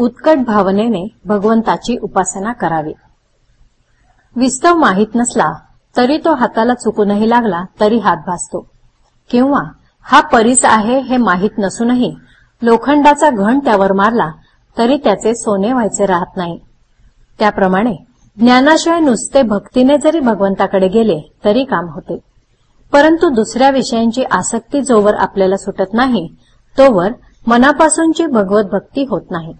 उत्कट भावनेने भगवंताची उपासना करावी. विस्तव माहीत नसला तरी तो हाताला चुकूनही लागला तरी हात भासतो. किंवा हा परीच आहे हे माहीत नसूनही लोखंडाचा घण त्यावर मारला तरी त्याचे सोने व्हायचे राहत नाही. त्याप्रमाणे ज्ञानाशिवाय नुसते भक्तीने जरी भगवंताकडे गेले तरी काम होते. परंतु दुसऱ्या विषयांची आसक्ती जोवर आपल्याला सुटत नाही तोवर मनापासूनची भगवत भक्ती होत नाही.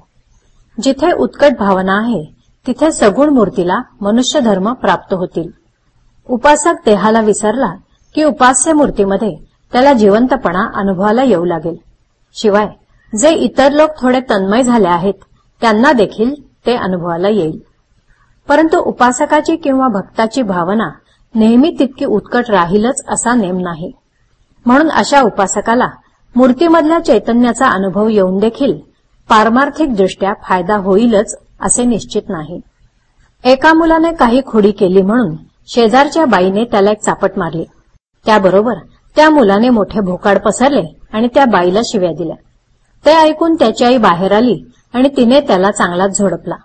जिथे उत्कट भावना आहे तिथे सगुण मूर्तीला मनुष्य धर्म प्राप्त होतील. उपासक देहाला विसरला की उपास्य मूर्तीमध्ये त्याला जिवंतपणा अनुभवाला येऊ लागेल. शिवाय जे इतर लोक थोडे तन्मय झाले आहेत त्यांना देखील ते अनुभवाला येईल. परंतु उपासकाची किंवा भक्ताची भावना नेहमी तितकी उत्कट राहीलच असा नेम नाही. म्हणून अशा उपासकाला मूर्तीमधल्या चैतन्याचा अनुभव येऊन देखील पारमार्थिकदृष्ट्या फायदा होईलच असे निश्चित नाही. एका मुलाने काही खोडी केली म्हणून शेजारच्या बाईने त्याला एक चापट मारली. त्याबरोबर त्या मुलाने मोठे भोकाड पसरले आणि त्या बाईला शिव्या दिल्या. ते ऐकून त्याची आई बाहेर आली आणि तिने त्याला चांगलाच झोडपला.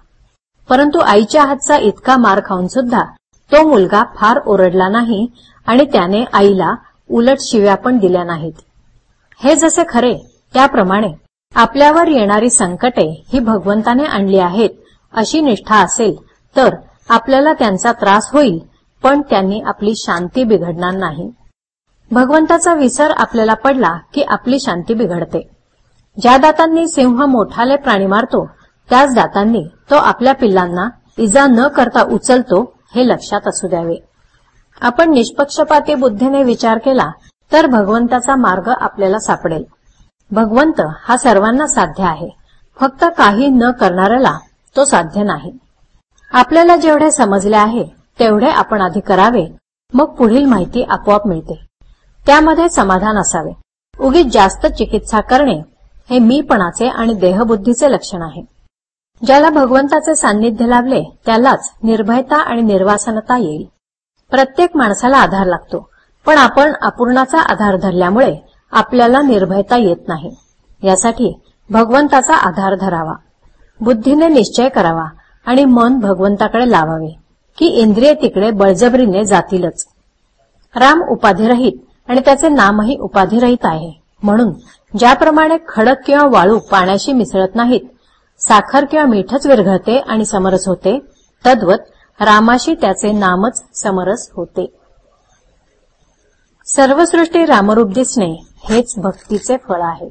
परंतु आईच्या हातचा इतका मार खाऊन सुद्धा तो मुलगा फार ओरडला नाही आणि त्याने आईला उलट शिव्या पण दिल्या नाहीत. हे जसे खरे त्याप्रमाणे आपल्यावर येणारी संकटे ही भगवंताने आणली आहेत अशी निष्ठा असेल तर आपल्याला त्यांचा त्रास होईल पण त्यांनी आपली शांती बिघडणार नाही. भगवंताचा विसर आपल्याला पडला की आपली शांती बिघडते. ज्या दातांनी सिंह मोठाले प्राणी मारतो त्याच दातांनी तो आपल्या पिल्लांना इजा न करता उचलतो हे लक्षात असू द्यावे. आपण निष्पक्षपाती बुद्धीने विचार केला तर भगवंताचा मार्ग आपल्याला सापडेल. भगवंत हा सर्वांना साध्य आहे. फक्त काही न करणाऱ्याला तो साध्य नाही. आपल्याला जेवढे समजले आहे तेवढे आपण आधी करावे मग पुढील माहिती आपोआप मिळते. त्यामध्ये समाधान असावे. उगीच जास्त चिकित्सा करणे हे मीपणाचे आणि देहबुद्धीचे लक्षण आहे. ज्याला भगवंताचे सान्निध्य लाभले त्यालाच निर्भयता आणि निर्वासनता येईल. प्रत्येक माणसाला आधार लागतो पण आपण अपूर्णाचा आधार धरल्यामुळे आपल्याला निर्भयता येत नाही. यासाठी भगवंताचा आधार धरावा. बुद्धीने निश्चय करावा आणि मन भगवंताकडे लावावे की इंद्रिय तिकडे बळजबरीने जातीलच. राम उपाधिरहित आणि त्याचे नामही उपाधिरहित आहे. म्हणून ज्याप्रमाणे खडक किंवा वाळू पाण्याशी मिसळत नाहीत साखर किंवा मीठच विरघळते आणि समरस होते तद्वत रामाशी त्याचे नामच समरस होते. सर्वसृष्टी रामरूप दिसणे. हेच भक्तीचे फळ आहे.